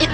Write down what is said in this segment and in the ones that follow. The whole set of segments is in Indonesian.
It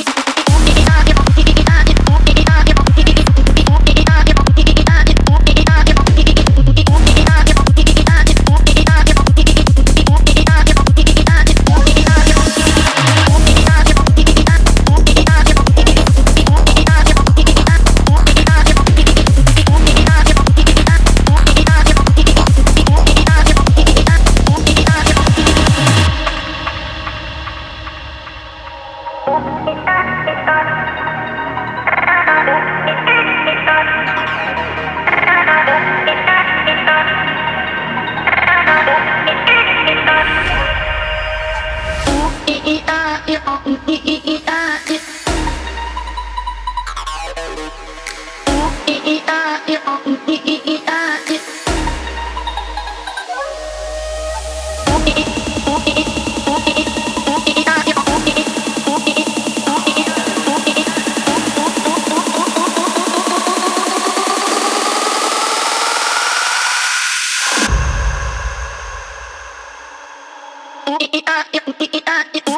ee, ah, ee, ooh, ee, ah,